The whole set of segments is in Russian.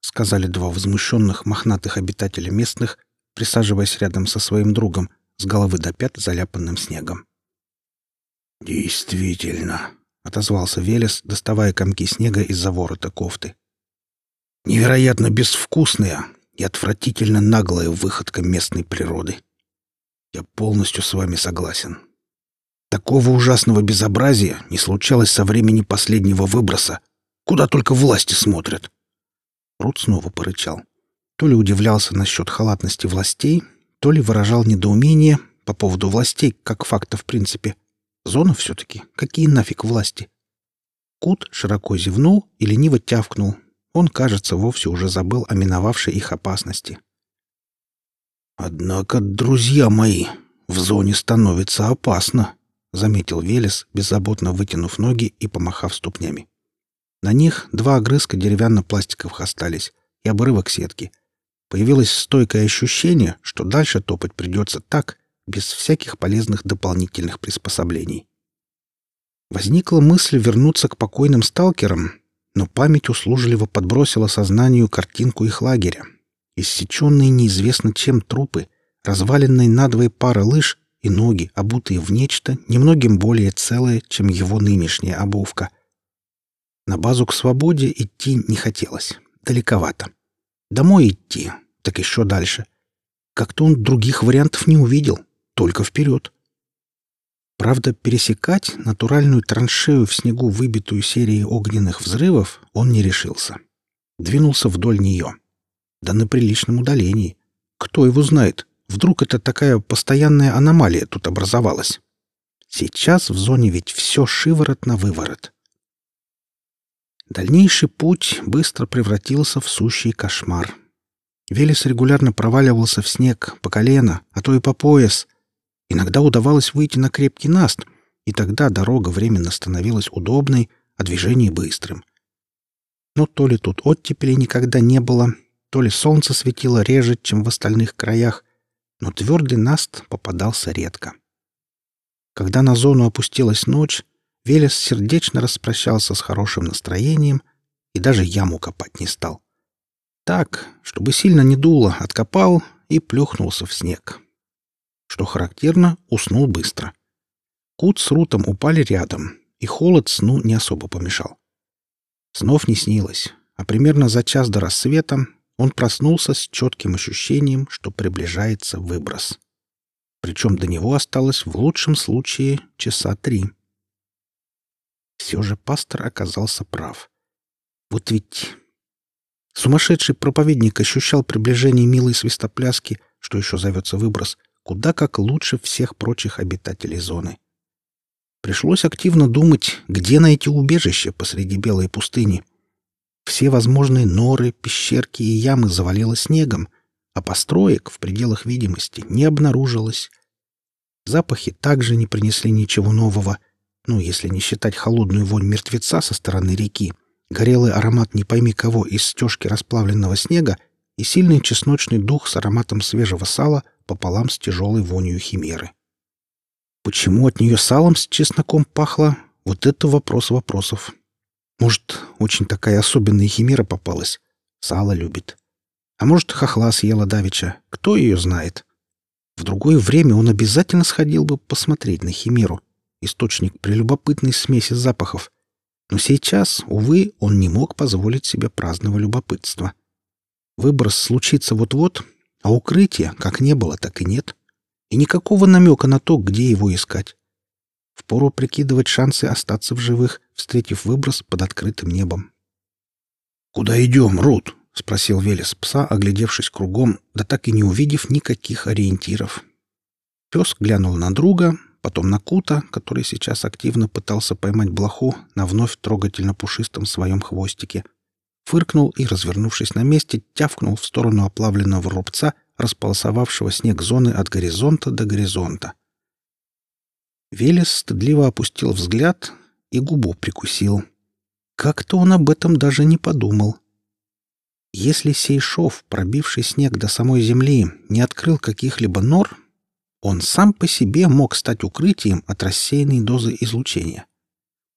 Сказали два возмущенных мохнатых обитателя местных, присаживаясь рядом со своим другом, с головы до пят заляпанным снегом. «Действительно», — отозвался Велес, доставая комки снега из-за ворота кофты. «Невероятно безвкусная и отвратительно наглая выходка местной природы. Я полностью с вами согласен. Такого ужасного безобразия не случалось со времени последнего выброса. Куда только власти смотрят». Рут снова порычал. То ли удивлялся насчет халатности властей, то ли выражал недоумение по поводу властей как факта в принципе — Зона все-таки. Какие нафиг власти? Кут широко зевнул и лениво тявкнул. Он, кажется, вовсе уже забыл о миновавшей их опасности. «Однако, друзья мои, в зоне становится опасно», — заметил Велес, беззаботно вытянув ноги и помахав ступнями. На них два огрызка деревянно-пластиковых остались и обрывок сетки. Появилось стойкое ощущение, что дальше топать придется так, без всяких полезных дополнительных приспособлений. Возникла мысль вернуться к покойным сталкерам, но память услужливо подбросила сознанию картинку их лагеря. Иссеченные неизвестно чем трупы, разваленные надвое пары лыж и ноги, обутые в нечто, немногим более целое, чем его нынешняя обувка. На базу к свободе идти не хотелось. Далековато. Домой идти, так еще дальше. Как-то он других вариантов не увидел только вперед. Правда, пересекать натуральную траншею в снегу, выбитую серией огненных взрывов, он не решился. Двинулся вдоль нее. Да на приличном удалении. Кто его знает? Вдруг это такая постоянная аномалия тут образовалась? Сейчас в зоне ведь все шиворот на выворот. Дальнейший путь быстро превратился в сущий кошмар. Велес регулярно проваливался в снег по колено, а то и по пояс, Иногда удавалось выйти на крепкий наст, и тогда дорога временно становилась удобной, а движение быстрым. Но то ли тут оттепели никогда не было, то ли солнце светило реже, чем в остальных краях, но твердый наст попадался редко. Когда на зону опустилась ночь, Велес сердечно распрощался с хорошим настроением и даже яму копать не стал. Так, чтобы сильно не дуло, откопал и плюхнулся в снег. Что характерно, уснул быстро. Кут с Рутом упали рядом, и холод сну не особо помешал. Снов не снилось, а примерно за час до рассвета он проснулся с четким ощущением, что приближается выброс. Причем до него осталось в лучшем случае часа три. Все же пастор оказался прав. Вот ведь... Сумасшедший проповедник ощущал приближение милой свистопляски, что еще зовется выброс — куда как лучше всех прочих обитателей зоны. Пришлось активно думать, где найти убежище посреди белой пустыни. Все возможные норы, пещерки и ямы завалило снегом, а построек в пределах видимости не обнаружилось. Запахи также не принесли ничего нового, ну, если не считать холодную вонь мертвеца со стороны реки, горелый аромат не пойми кого из стежки расплавленного снега и сильный чесночный дух с ароматом свежего сала пополам с тяжелой вонью химеры. Почему от нее салом с чесноком пахло? Вот это вопрос вопросов. Может, очень такая особенная химера попалась? Сало любит. А может, хохла съела давеча? Кто ее знает? В другое время он обязательно сходил бы посмотреть на химеру, источник прелюбопытной смеси запахов. Но сейчас, увы, он не мог позволить себе праздного любопытства. Выброс случится вот-вот, а укрытия как не было, так и нет. И никакого намека на то, где его искать. Впору прикидывать шансы остаться в живых, встретив выброс под открытым небом. «Куда идем, Рут?» — спросил Велес пса, оглядевшись кругом, да так и не увидев никаких ориентиров. Пес глянул на друга, потом на Кута, который сейчас активно пытался поймать блоху на вновь трогательно пушистом своем хвостике — фыркнул и, развернувшись на месте, тявкнул в сторону оплавленного рубца, располосовавшего снег зоны от горизонта до горизонта. Велес стыдливо опустил взгляд и губу прикусил. Как-то он об этом даже не подумал. Если сей шов, пробивший снег до самой земли, не открыл каких-либо нор, он сам по себе мог стать укрытием от рассеянной дозы излучения.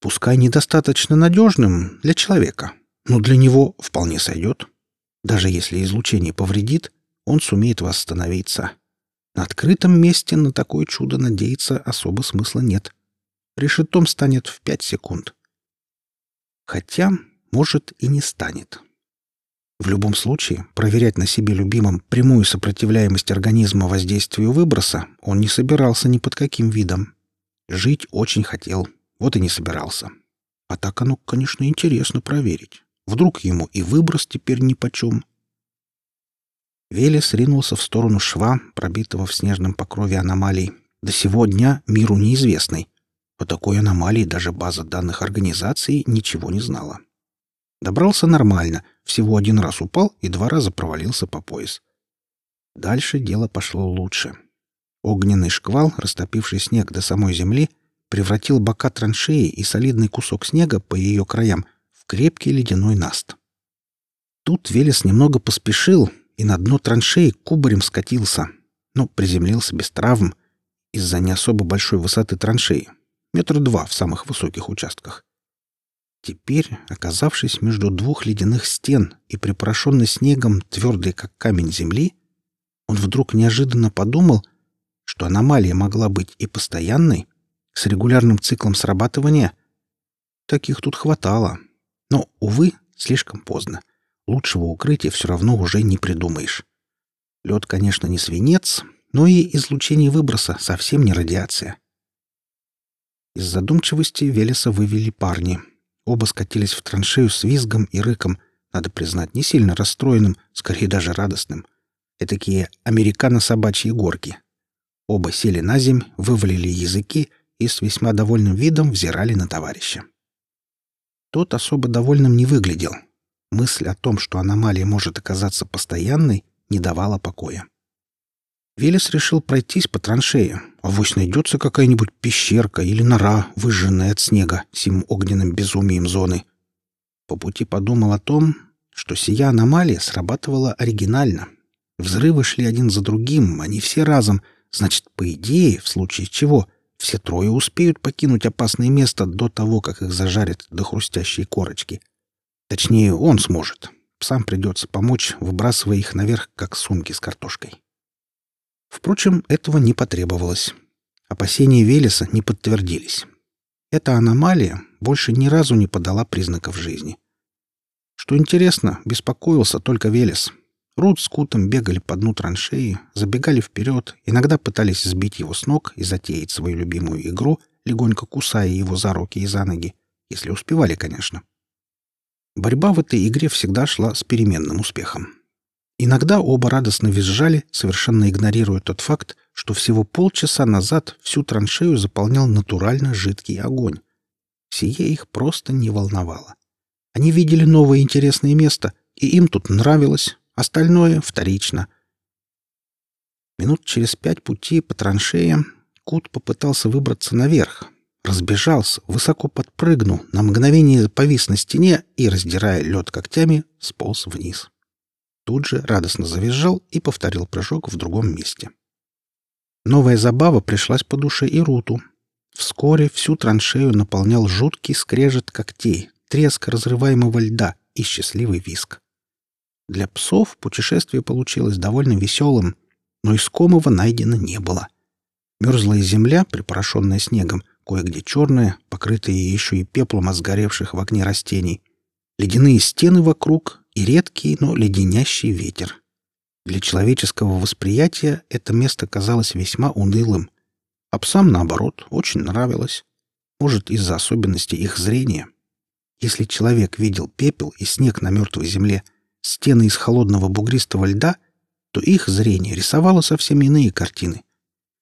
Пускай недостаточно надежным для человека, но для него вполне сойдет. Даже если излучение повредит, он сумеет восстановиться. На открытом месте на такое чудо надеяться особо смысла нет. Решетом станет в пять секунд. Хотя, может, и не станет. В любом случае, проверять на себе любимом прямую сопротивляемость организма воздействию выброса он не собирался ни под каким видом. Жить очень хотел, вот и не собирался. А так оно, конечно, интересно проверить. Вдруг ему и выброс теперь нипочем. Велес ринулся в сторону шва, пробитого в снежном покрове аномалий. До сего дня миру неизвестный. О такой аномалии даже база данных организации ничего не знала. Добрался нормально, всего один раз упал и два раза провалился по пояс. Дальше дело пошло лучше. Огненный шквал, растопивший снег до самой земли, превратил бока траншеи и солидный кусок снега по ее краям в крепкий ледяной наст. Тут Велес немного поспешил и на дно траншеи кубарем скатился, но приземлился без травм из-за не особо большой высоты траншеи, метра два в самых высоких участках. Теперь, оказавшись между двух ледяных стен и припорошенной снегом, твердой как камень земли, он вдруг неожиданно подумал, что аномалия могла быть и постоянной, с регулярным циклом срабатывания. Таких тут хватало. Но, увы, слишком поздно. Лучшего укрытия все равно уже не придумаешь. Лед, конечно, не свинец, но и излучение выброса совсем не радиация. Из задумчивости Велеса вывели парни. Оба скатились в траншею с визгом и рыком, надо признать, не сильно расстроенным, скорее даже радостным. Этакие американо-собачьи горки. Оба сели на земь, вывалили языки и с весьма довольным видом взирали на товарища. Тот особо довольным не выглядел. Мысль о том, что аномалия может оказаться постоянной, не давала покоя. Велес решил пройтись по траншее. Авось найдется какая-нибудь пещерка или нора, выжженная от снега, сим огненным безумием зоны. По пути подумал о том, что сия аномалия срабатывала оригинально. Взрывы шли один за другим, они все разом. Значит, по идее, в случае чего, все трое успеют покинуть опасное место до того, как их зажарят до хрустящей корочки. Точнее, он сможет. Сам придется помочь, выбрасывая их наверх, как сумки с картошкой. Впрочем, этого не потребовалось. Опасения Велеса не подтвердились. Эта аномалия больше ни разу не подала признаков жизни. Что интересно, беспокоился только Велес. Рут с Кутом бегали по дну траншеи, забегали вперед, иногда пытались сбить его с ног и затеять свою любимую игру, легонько кусая его за руки и за ноги, если успевали, конечно. Борьба в этой игре всегда шла с переменным успехом. Иногда оба радостно визжали, совершенно игнорируя тот факт, что всего полчаса назад всю траншею заполнял натурально жидкий огонь. Сие их просто не волновало. Они видели новое интересное место, и им тут нравилось, Остальное вторично. Минут через пять пути по траншеям Кут попытался выбраться наверх. Разбежался, высоко подпрыгнул, на мгновение повис на стене и, раздирая лед когтями, сполз вниз. Тут же радостно завизжал и повторил прыжок в другом месте. Новая забава пришлась по душе и Руту. Вскоре всю траншею наполнял жуткий скрежет когтей, треск разрываемого льда и счастливый виск. Для псов путешествие получилось довольно веселым, но искомого найдено не было. Мерзлая земля, припорошенная снегом, кое-где черная, покрытая еще и пеплом от сгоревших в огне растений, ледяные стены вокруг и редкий, но леденящий ветер. Для человеческого восприятия это место казалось весьма унылым, а псам, наоборот, очень нравилось. Может, из-за особенностей их зрения. Если человек видел пепел и снег на мертвой земле — стены из холодного бугристого льда, то их зрение рисовало совсем иные картины.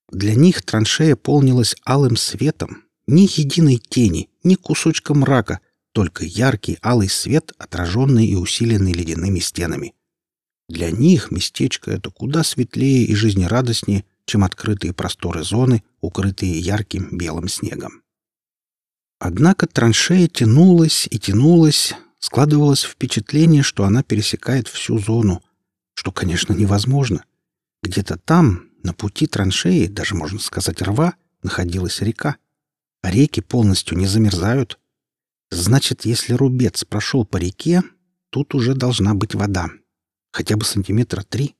Для них траншея полнилась алым светом, ни единой тени, ни кусочка мрака, только яркий алый свет, отраженный и усиленный ледяными стенами. Для них местечко это куда светлее и жизнерадостнее, чем открытые просторы зоны, укрытые ярким белым снегом. Однако траншея тянулась и тянулась, Складывалось впечатление, что она пересекает всю зону, что, конечно, невозможно. Где-то там, на пути траншеи, даже можно сказать рва, находилась река. А реки полностью не замерзают, Значит, если рубец прошел по реке, тут уже должна быть вода. Хотя бы сантиметра три.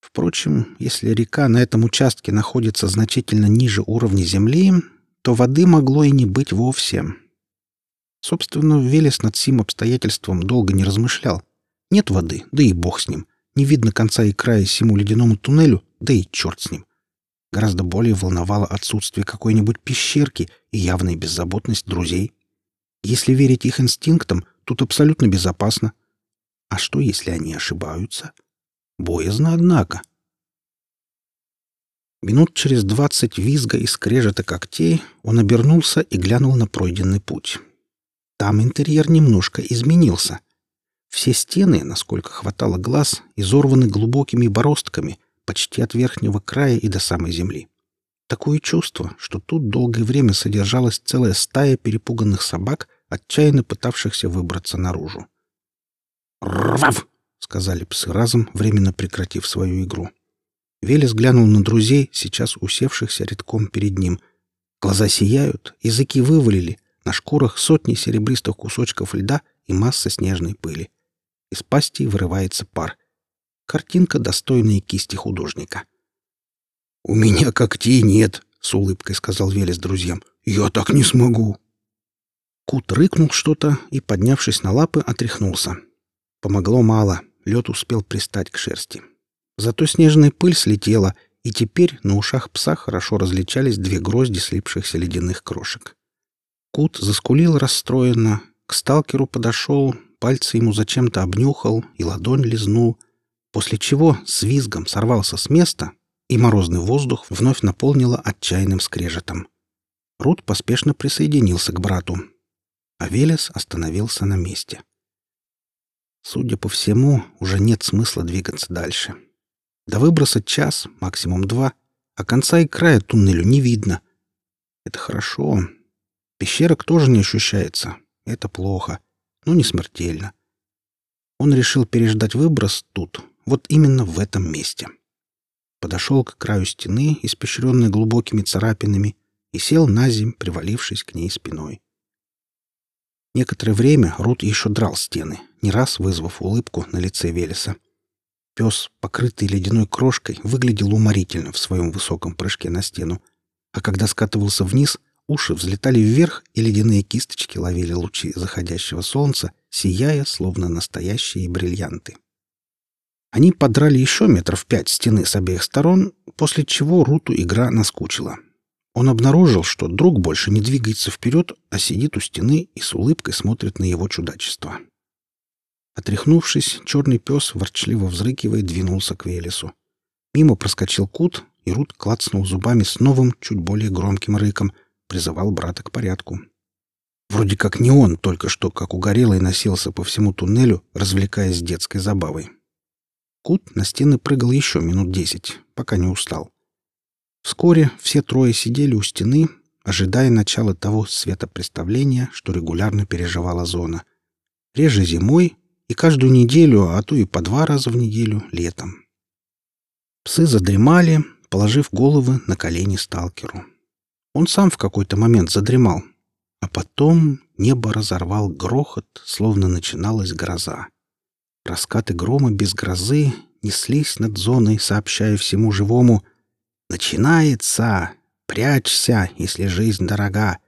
Впрочем, если река на этом участке находится значительно ниже уровня земли, то воды могло и не быть вовсе. Собственно, Велес над сим обстоятельством долго не размышлял. Нет воды, да и бог с ним. Не видно конца и края всему ледяному туннелю, да и черт с ним. Гораздо более волновало отсутствие какой-нибудь пещерки и явная беззаботность друзей. Если верить их инстинктам, тут абсолютно безопасно. А что, если они ошибаются? Боязно, однако. Минут через двадцать визга и скрежета когтей он обернулся и глянул на пройденный путь. Там интерьер немножко изменился. Все стены, насколько хватало глаз, изорваны глубокими бороздками, почти от верхнего края и до самой земли. Такое чувство, что тут долгое время содержалась целая стая перепуганных собак, отчаянно пытавшихся выбраться наружу. «Рвав!» — сказали псы разом, временно прекратив свою игру. Велес глянул на друзей, сейчас усевшихся редком перед ним. Глаза сияют, языки вывалили, на шкурах сотни серебристых кусочков льда и масса снежной пыли. Из пасти вырывается пар. Картинка, достойная кисти художника. «У меня когтей нет», — с улыбкой сказал Велес друзьям. «Я так не смогу». Кут рыкнул что-то и, поднявшись на лапы, отряхнулся. Помогло мало, лед успел пристать к шерсти. Зато снежная пыль слетела, и теперь на ушах пса хорошо различались две грозди слипшихся ледяных крошек. Кут заскулил расстроенно, к сталкеру подошел, пальцы ему зачем-то обнюхал и ладонь лизнул, после чего с визгом сорвался с места, и морозный воздух вновь наполнило отчаянным скрежетом. Рут поспешно присоединился к брату, а Велес остановился на месте. Судя по всему, уже нет смысла двигаться дальше. До выброса час, максимум два, а конца и края туннелю не видно. Это хорошо. Пещерок тоже не ощущается. Это плохо но не смертельно. Он решил переждать выброс тут, вот именно в этом месте. Подошел к краю стены, испещренной глубокими царапинами, и сел на земь, привалившись к ней спиной. Некоторое время Рут еще драл стены, не раз вызвав улыбку на лице Велеса. Пес, покрытый ледяной крошкой, выглядел уморительно в своем высоком прыжке на стену, а когда скатывался вниз — Уши взлетали вверх, и ледяные кисточки ловили лучи заходящего солнца, сияя, словно настоящие бриллианты. Они подрали еще метров пять стены с обеих сторон, после чего Руту игра наскучила. Он обнаружил, что друг больше не двигается вперед, а сидит у стены и с улыбкой смотрит на его чудачество. Отряхнувшись, черный пес, ворчливо взрыкивая, двинулся к Велесу. Мимо проскочил кут, и Рут клацнул зубами с новым, чуть более громким рыком, призывал брата к порядку. Вроде как не он только что, как угорелый, носился по всему туннелю, развлекаясь детской забавой. Кут на стены прыгал еще минут десять, пока не устал. Вскоре все трое сидели у стены, ожидая начала того светопреставления, что регулярно переживала зона. Реже зимой и каждую неделю, а то и по два раза в неделю летом. Псы задремали, положив головы на колени сталкеру. Он сам в какой-то момент задремал, а потом небо разорвал грохот, словно начиналась гроза. Раскаты грома без грозы неслись над зоной, сообщая всему живому «Начинается! Прячься, если жизнь дорога!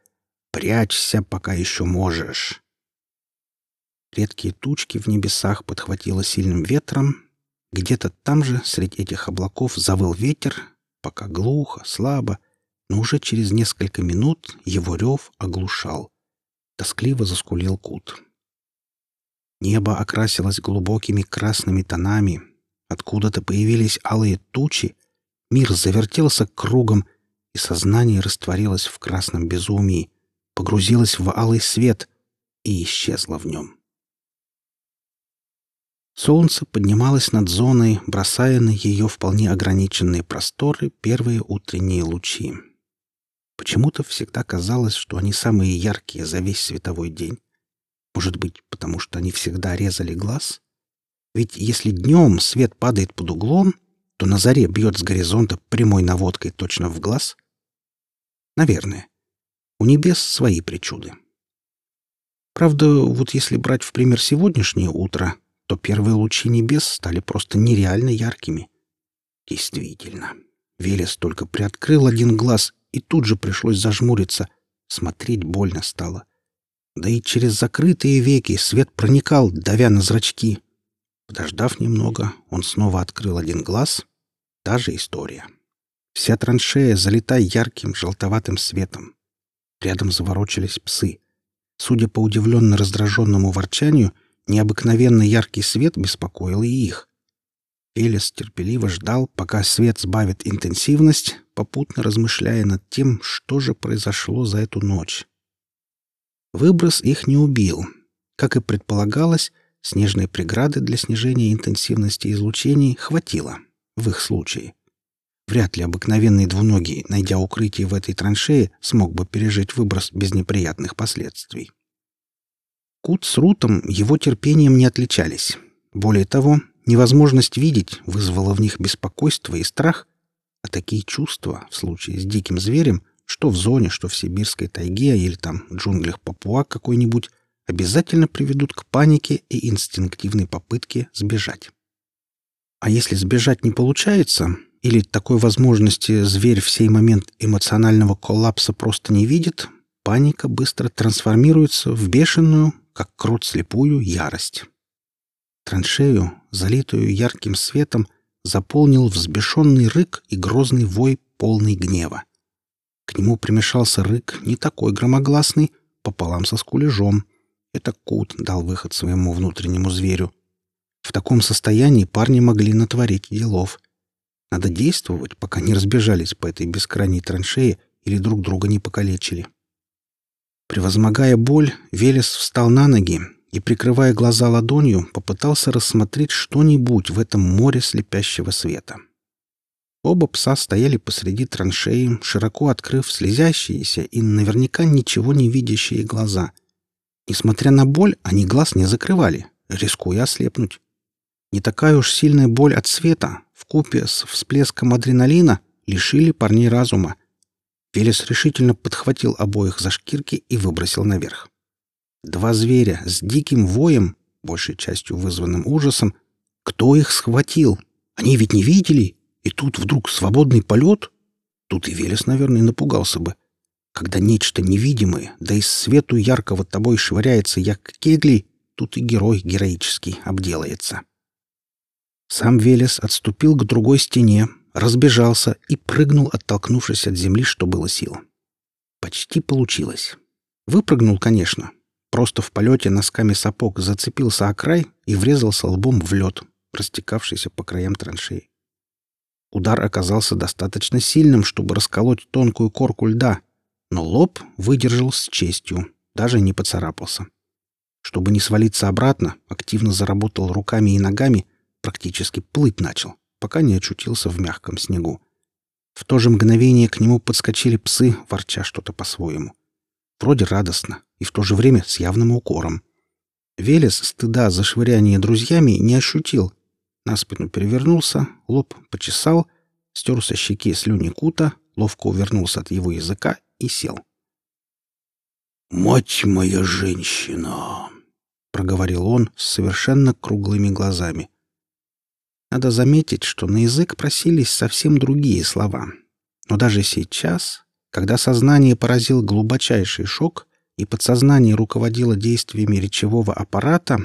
Прячься, пока еще можешь!» Редкие тучки в небесах подхватило сильным ветром. Где-то там же, среди этих облаков, завыл ветер, пока глухо, слабо, но уже через несколько минут его рев оглушал. Тоскливо заскулил кут. Небо окрасилось глубокими красными тонами. Откуда-то появились алые тучи. Мир завертелся кругом, и сознание растворилось в красном безумии, погрузилось в алый свет и исчезло в нем. Солнце поднималось над зоной, бросая на ее вполне ограниченные просторы первые утренние лучи. Почему-то всегда казалось, что они самые яркие за весь световой день. Может быть, потому что они всегда резали глаз? Ведь если днем свет падает под углом, то на заре бьет с горизонта прямой наводкой точно в глаз? Наверное. У небес свои причуды. Правда, вот если брать в пример сегодняшнее утро, то первые лучи небес стали просто нереально яркими. Действительно, Велес только приоткрыл один глаз, и тут же пришлось зажмуриться. Смотреть больно стало. Да и через закрытые веки свет проникал, давя на зрачки. Подождав немного, он снова открыл один глаз. Та же история. Вся траншея залита ярким желтоватым светом. Рядом заворочились псы. Судя по удивленно раздраженному ворчанию, необыкновенно яркий свет беспокоил и их. Элис терпеливо ждал, пока свет сбавит интенсивность, попутно размышляя над тем, что же произошло за эту ночь. Выброс их не убил. Как и предполагалось, снежной преграды для снижения интенсивности излучений хватило в их случае. Вряд ли обыкновенный двуногий, найдя укрытие в этой траншее, смог бы пережить выброс без неприятных последствий. Кут с Рутом его терпением не отличались. Более того, невозможность видеть вызвала в них беспокойство и страх, а такие чувства в случае с диким зверем, что в зоне, что в сибирской тайге или там джунглях Папуа какой-нибудь, обязательно приведут к панике и инстинктивной попытке сбежать. А если сбежать не получается, или такой возможности зверь в сей момент эмоционального коллапса просто не видит, паника быстро трансформируется в бешеную, как крот слепую, ярость. Траншею, залитую ярким светом, заполнил взбешенный рык и грозный вой, полный гнева. К нему примешался рык, не такой громогласный, пополам со скулежом. Это Кут дал выход своему внутреннему зверю. В таком состоянии парни могли натворить делов. Надо действовать, пока не разбежались по этой бескрайней траншее или друг друга не покалечили. Превозмогая боль, Велес встал на ноги и, прикрывая глаза ладонью, попытался рассмотреть что-нибудь в этом море слепящего света. Оба пса стояли посреди траншеи, широко открыв слезящиеся и наверняка ничего не видящие глаза. Несмотря на боль, они глаз не закрывали, рискуя ослепнуть. Не такая уж сильная боль от света, вкупе с всплеском адреналина, лишили парней разума. Велес решительно подхватил обоих за шкирки и выбросил наверх. Два зверя с диким воем, большей частью вызванным ужасом, кто их схватил? Они ведь не видели, и тут вдруг свободный полет? Тут и Велес, наверное, напугался бы. Когда нечто невидимое, да из свету яркого тобой швыряется, як кегли, тут и герой героический обделается. Сам Велес отступил к другой стене, разбежался и прыгнул, оттолкнувшись от земли, что было сил. Почти получилось. Выпрыгнул, конечно. Просто в полете носками сапог зацепился о край и врезался лбом в лед, растекавшийся по краям траншеи. Удар оказался достаточно сильным, чтобы расколоть тонкую корку льда, но лоб выдержал с честью, даже не поцарапался. Чтобы не свалиться обратно, активно заработал руками и ногами, практически плыть начал, пока не очутился в мягком снегу. В то же мгновение к нему подскочили псы, ворча что-то по-своему. Вроде радостно и в то же время с явным укором. Велес стыда за швыряние друзьями не ощутил. На спину перевернулся, лоб почесал, стер со щеки слюни кута, ловко увернулся от его языка и сел. «Мать моя женщина!» — проговорил он с совершенно круглыми глазами. Надо заметить, что на язык просились совсем другие слова. Но даже сейчас, когда сознание поразил глубочайший шок и подсознание руководило действиями речевого аппарата,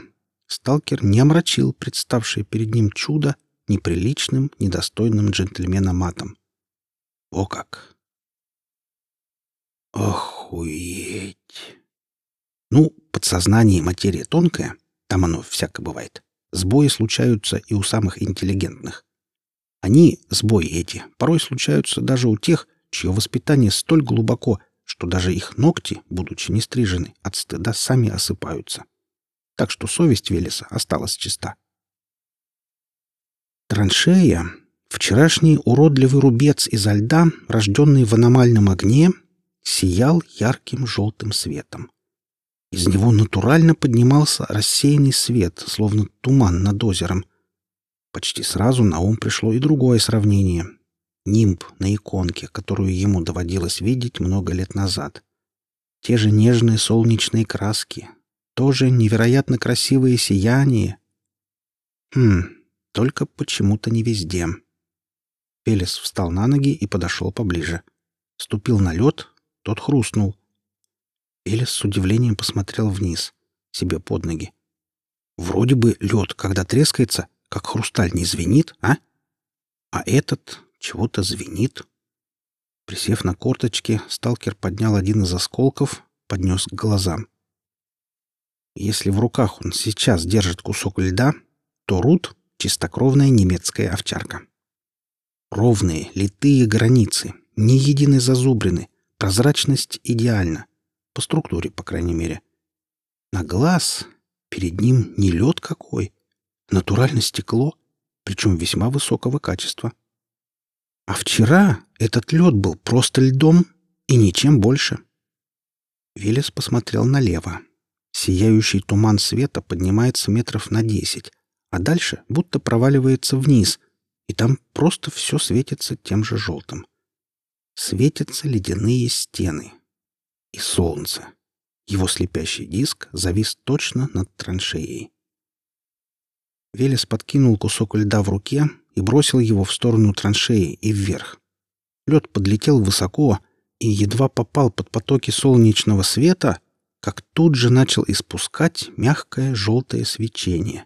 сталкер не омрачил представшее перед ним чудо неприличным, недостойным джентльмена матом. О как! Охуеть! Ну, подсознание материя тонкая, там оно всяко бывает. Сбои случаются и у самых интеллигентных. Они, сбои эти, порой случаются даже у тех, чье воспитание столь глубоко, что даже их ногти, будучи не стрижены, от стыда сами осыпаются. Так что совесть Велеса осталась чиста. Траншея, вчерашний уродливый рубец изо льда, рожденный в аномальном огне, сиял ярким желтым светом. Из него натурально поднимался рассеянный свет, словно туман над озером. Почти сразу на ум пришло и другое сравнение. Нимб на иконке, которую ему доводилось видеть много лет назад. Те же нежные солнечные краски, тоже невероятно красивое сияние. Хм, только почему-то не везде. Велес встал на ноги и подошел поближе. Ступил на лед, тот хрустнул. Велес с удивлением посмотрел вниз, себе под ноги. Вроде бы лед, когда трескается, как хрусталь не звенит, а? А этот чего-то звенит. Присев на корточки, сталкер поднял один из осколков, поднес к глазам. Если в руках он сейчас держит кусок льда, то Рут — чистокровная немецкая овчарка. Ровные, литые границы, ни единой зазубрины, прозрачность идеальна. По структуре, по крайней мере. На глаз перед ним не лед какой, натуральное стекло, причем весьма высокого качества. А вчера этот лед был просто льдом и ничем больше. Велес посмотрел налево. Сияющий туман света поднимается метров на десять, а дальше будто проваливается вниз, и там просто все светится тем же желтым. Светятся ледяные стены. И солнце. Его слепящий диск завис точно над траншеей. Велес подкинул кусок льда в руке и бросил его в сторону траншеи и вверх. Лед подлетел высоко и едва попал под потоки солнечного света, как тут же начал испускать мягкое желтое свечение.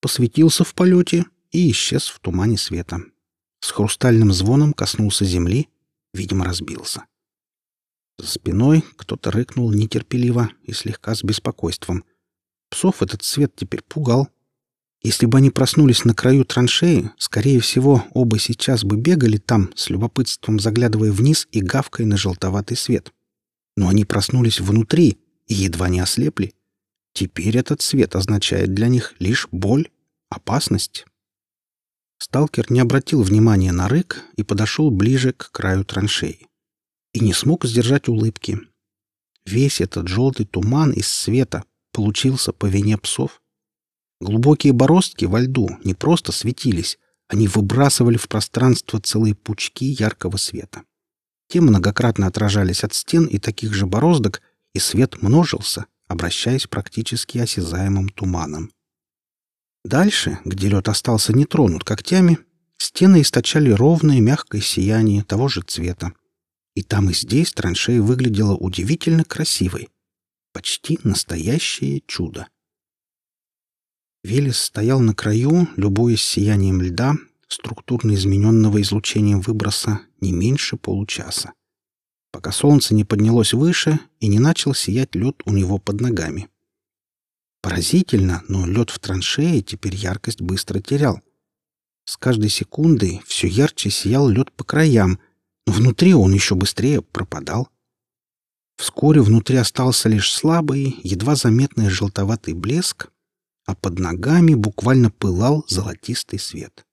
Посветился в полете и исчез в тумане света. С хрустальным звоном коснулся земли, видимо, разбился. За спиной кто-то рыкнул нетерпеливо и слегка с беспокойством. Псов этот свет теперь пугал. Если бы они проснулись на краю траншеи, скорее всего, оба сейчас бы бегали там, с любопытством заглядывая вниз и гавкая на желтоватый свет. Но они проснулись внутри и едва не ослепли. Теперь этот свет означает для них лишь боль, опасность. Сталкер не обратил внимания на рык и подошел ближе к краю траншеи. И не смог сдержать улыбки. Весь этот желтый туман из света получился по вине псов. Глубокие бороздки во льду не просто светились, они выбрасывали в пространство целые пучки яркого света. Те многократно отражались от стен и таких же бороздок, и свет множился, обращаясь практически осязаемым туманом. Дальше, где лед остался нетронут когтями, стены источали ровное мягкое сияние того же цвета. И там и здесь траншея выглядела удивительно красивой. Почти настоящее чудо. Велес стоял на краю, любуясь сиянием льда, структурно измененного излучением выброса, не меньше получаса, пока солнце не поднялось выше и не начал сиять лед у него под ногами. Поразительно, но лед в траншее теперь яркость быстро терял. С каждой секундой все ярче сиял лед по краям, внутри он еще быстрее пропадал. Вскоре внутри остался лишь слабый, едва заметный желтоватый блеск, а под ногами буквально пылал золотистый свет.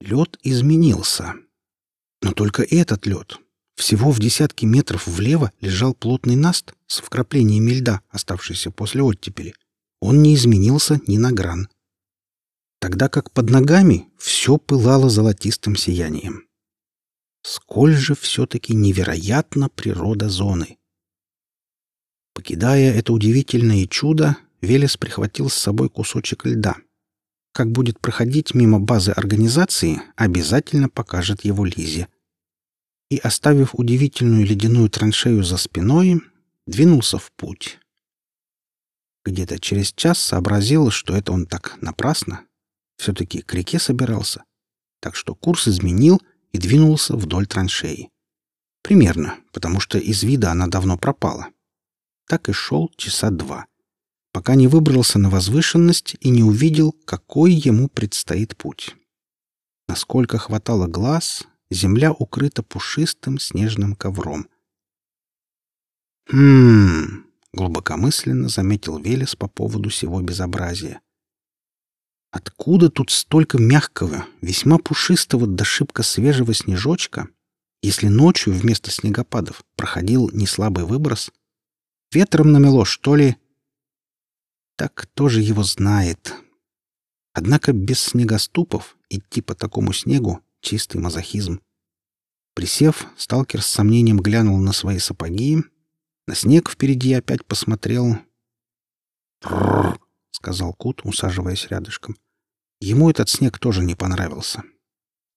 Лед изменился. Но только этот лед. Всего в десятки метров влево лежал плотный наст с вкраплениями льда, оставшийся после оттепели. Он не изменился ни на гран. Тогда как под ногами все пылало золотистым сиянием. Сколь же все-таки невероятна природа зоны! Покидая это удивительное чудо, Велес прихватил с собой кусочек льда. Как будет проходить мимо базы организации, обязательно покажет его Лизе. И, оставив удивительную ледяную траншею за спиной, двинулся в путь. Где-то через час сообразил, что это он так напрасно. Все-таки к реке собирался. Так что курс изменил и двинулся вдоль траншеи. Примерно, потому что из вида она давно пропала. Так и шел часа два пока не выбрался на возвышенность и не увидел, какой ему предстоит путь. Насколько хватало глаз, земля укрыта пушистым снежным ковром. «Хм...» — глубокомысленно заметил Велес по поводу всего безобразия. «Откуда тут столько мягкого, весьма пушистого до шибко свежего снежочка, если ночью вместо снегопадов проходил неслабый выброс? Ветром намело, что ли?» Так кто же его знает? Однако без снегоступов идти по такому снегу — чистый мазохизм. Присев, сталкер с сомнением глянул на свои сапоги, на снег впереди опять посмотрел «Рррр!» — сказал Кут, усаживаясь рядышком. Ему этот снег тоже не понравился.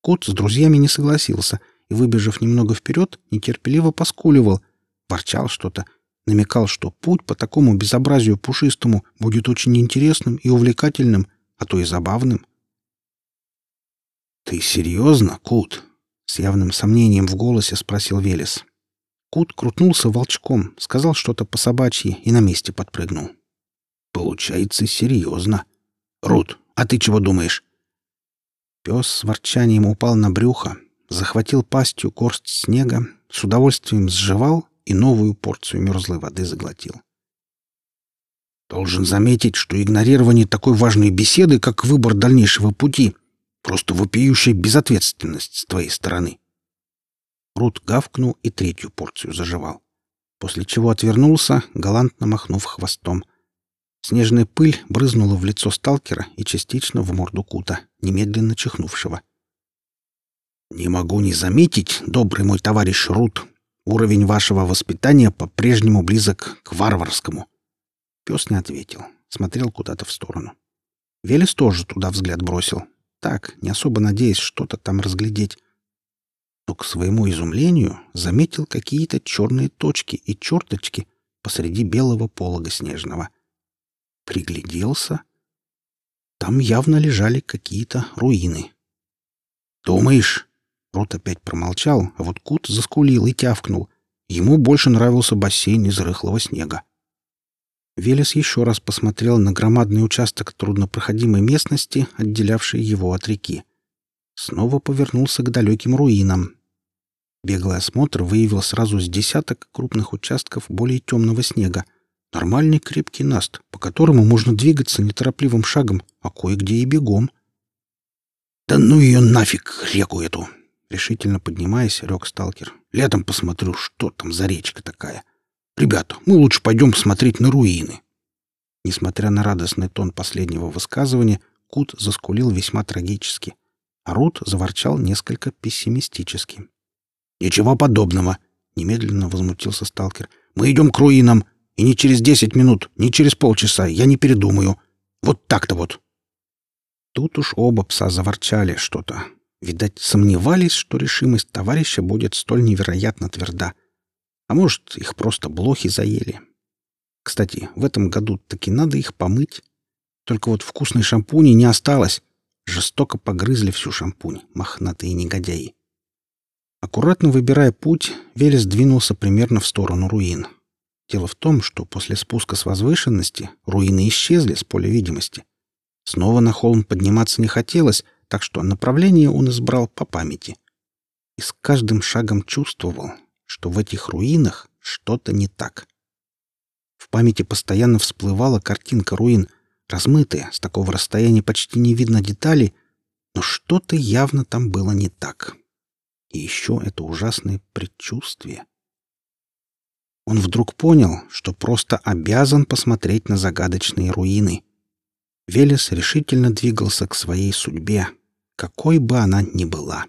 Кот с друзьями не согласился и, выбежав немного вперед, нетерпеливо поскуливал, ворчал что-то, намекал, что путь по такому безобразию пушистому будет очень интересным и увлекательным, а то и забавным. «Ты серьезно, Кут?» — с явным сомнением в голосе спросил Велес. Кут крутнулся волчком, сказал что-то по собачьи и на месте подпрыгнул. «Получается серьезно. Рут, а ты чего думаешь?» Пес с ворчанием упал на брюхо, захватил пастью горсть снега, с удовольствием сживал и новую порцию мерзлой воды заглотил. «Должен заметить, что игнорирование такой важной беседы, как выбор дальнейшего пути, просто вопиющая безответственность с твоей стороны». Рут гавкнул и третью порцию заживал, после чего отвернулся, галантно махнув хвостом — Снежная пыль брызнула в лицо сталкера и частично в морду Кута, немедленно чихнувшего. «Не могу не заметить, добрый мой товарищ Рут, уровень вашего воспитания по-прежнему близок к варварскому». Пес не ответил, смотрел куда-то в сторону. Велес тоже туда взгляд бросил. Так, не особо надеясь что-то там разглядеть. Но к своему изумлению заметил какие-то черные точки и черточки посреди белого полога снежного — Пригляделся. Там явно лежали какие-то руины. «Думаешь?» Рот опять промолчал, а вот Кут заскулил и тявкнул. Ему больше нравился бассейн из рыхлого снега. Велес еще раз посмотрел на громадный участок труднопроходимой местности, отделявший его от реки. Снова повернулся к далеким руинам. Беглый осмотр выявил сразу с десяток крупных участков более темного снега — Нормальный крепкий наст, по которому можно двигаться неторопливым шагом, а кое-где и бегом. «Да ну ее нафиг, реку эту!» Решительно поднимаясь, рек сталкер. «Летом посмотрю, что там за речка такая. Ребята, мы лучше пойдем посмотреть на руины». Несмотря на радостный тон последнего высказывания, Кут заскулил весьма трагически, а Рут заворчал несколько пессимистически. «Ничего подобного!» — немедленно возмутился сталкер. «Мы идем к руинам. И не через десять минут, не через полчаса, я не передумаю. Вот так-то вот. Тут уж оба пса заворчали что-то. Видать, сомневались, что решимость товарища будет столь невероятно тверда. А может, их просто блохи заели. Кстати, в этом году таки надо их помыть. Только вот вкусной шампуни не осталось. Жестоко погрызли всю шампунь, мохнатые негодяи. Аккуратно выбирая путь, Велес двинулся примерно в сторону руин. Дело в том, что после спуска с возвышенности руины исчезли с поля видимости. Снова на холм подниматься не хотелось, так что направление он избрал по памяти. И с каждым шагом чувствовал, что в этих руинах что-то не так. В памяти постоянно всплывала картинка руин, размытая, с такого расстояния почти не видно деталей, но что-то явно там было не так. И еще это ужасное предчувствие — он вдруг понял, что просто обязан посмотреть на загадочные руины. Велес решительно двигался к своей судьбе, какой бы она ни была.